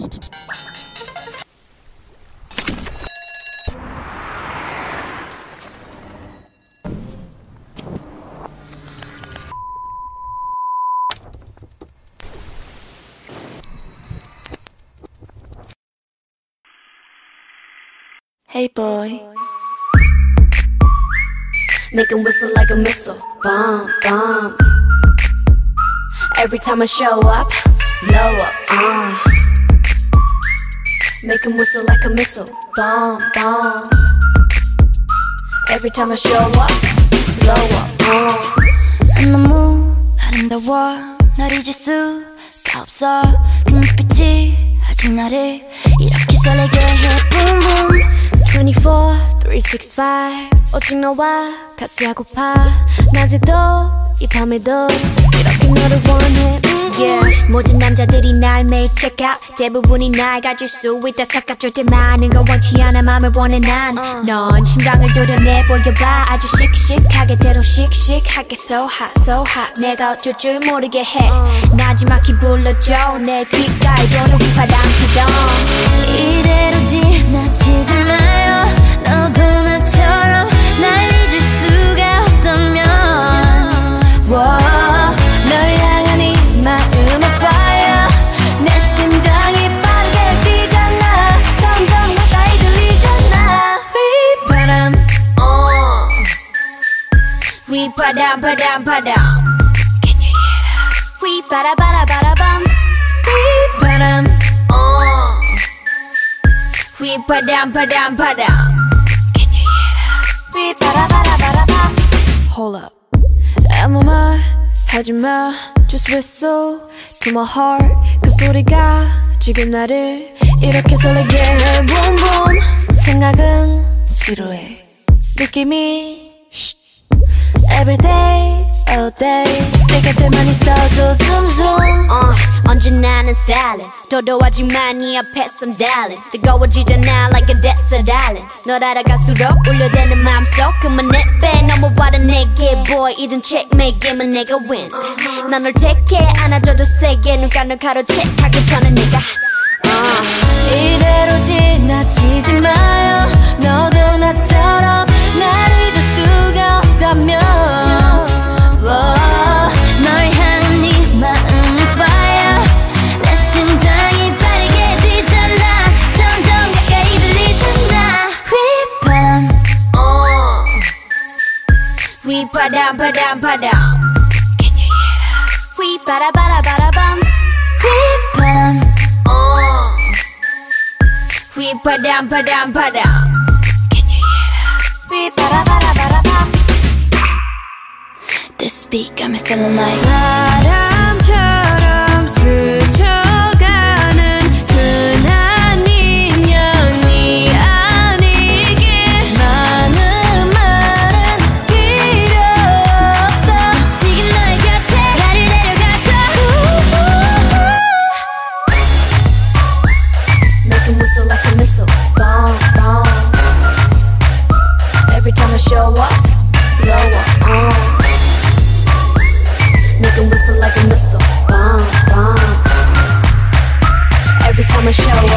Hey boy. Make him whistle like a missile. Bomb, bomb. Every time I show up, blow up. Uh. Make 'em whistle like a missile. Bomb, bomb. Every time I show up, blow up. Uh. 너무 아름다워 널 잊을 수가 없어 그 눈빛이 아직 나를 이렇게 설레게 해 Boom boom 24, 365 오직 너와 같이 하고파 낮에도 이 밤에도 이렇게 너를 원해 음. 모든 남자들이 날 매일 check out. 대부분이 날 가질 수 있다 착각 절대 많은 걸 원치 않아 맘을 원해. 난넌 심장을 도려내 보여봐. 아주 씩씩하게 대로 씩씩하게 so hot so hot. 내가 어쩔 줄 모르게 해. 나지막히 불러줘. 내 귓가에 도는 바람 피던 이대로 지나치지 마 바람 바람 바람 휘바라바라바라밤 휘바람 어. 휘바람 바람 바람 휘바라바라바라밤 Hold up. 아무 말 하지 마. Just whistle to my heart. 그 소리가 지금 나를 이렇게 설레게 해. Boom boom. 생각은 지루해. 느낌이 Every day, all day. 내 곁에만 있어도 zoom zoom. 어, 언제나는 stylin 도도하지만 네 앞에선 darling 뜨거워지잖아 like a desert island 널 알아갈수록 울려대는 마음속 그만 내빼 넘어와라 내게 boy 이젠 checkmate 게임은 내가 win 난널 택해 안아줘도 세게 눈가 널 가로채 하기 전에 내가 어. We padam padam padam. Can you hear that? We bada bada bada bum. Uh. We padam. Oh. We padam padam padam. Can you hear that? We bada bada bada bum. This beat got me feeling like. Da, da. Show up Blow up, uh. Make whistle like a missile Bomb, bomb. Every time I show up